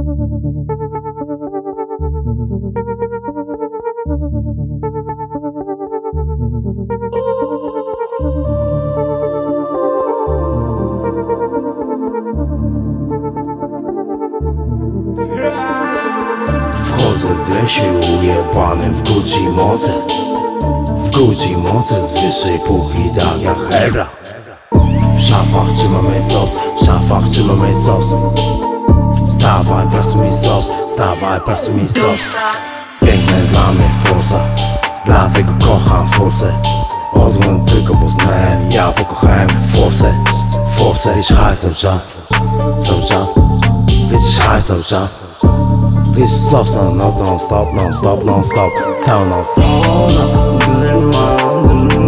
Wchodzę w dresie ujebanym w Gucci moce. W Gucci moce z wyższej półki jak Hebra. W szafach trzymamy sos, w szafach trzymamy sos Wstawaj, prasuj sos, wstawaj, prasuj sos. Piękne mnie forsa, dlatego kocham forsę Odłącz tylko poznałem, ja pokochałem forsę Forsę, lisz hajs cały czas, cały czas. Liczysz hajs cały czas. Liczysz stop, no, no, non stop, non stop, non stop Całą noc Całą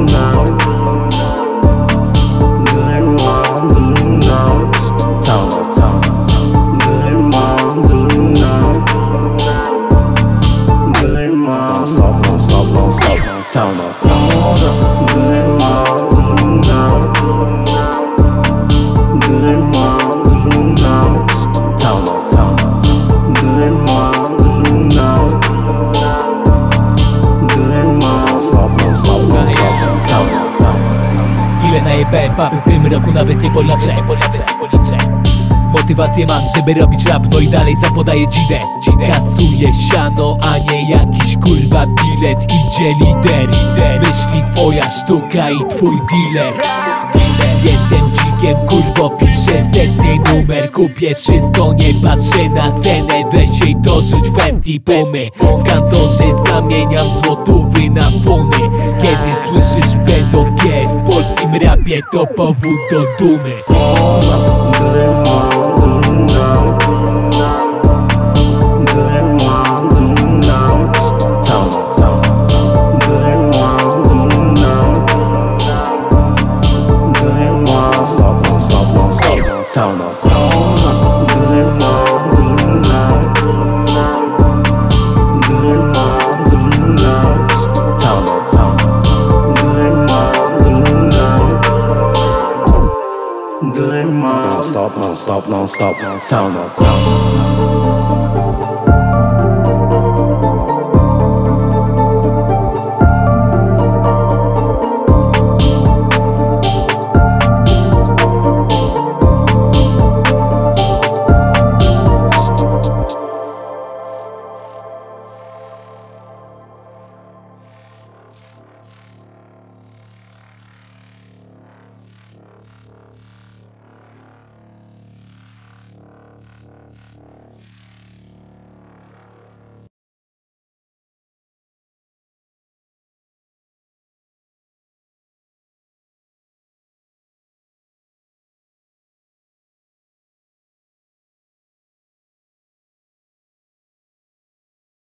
papy w tym roku nawet nie policzę. Motywację mam, żeby robić rap, no i dalej zapodaję dzidę. Kasuję siano, a nie jakiś kurwa bilet. Idzie lider, myśli twoja sztuka i twój dealer. Jestem dzikiem, kurwo, piszę setny numer. Kupię wszystko, nie patrzę na cenę. Weź jej dorzuć Fenty Pumy. W kantorze zamieniam złotówy na funy. Kiedy słyszysz Opět to do dumy Sound Non stop, non stop,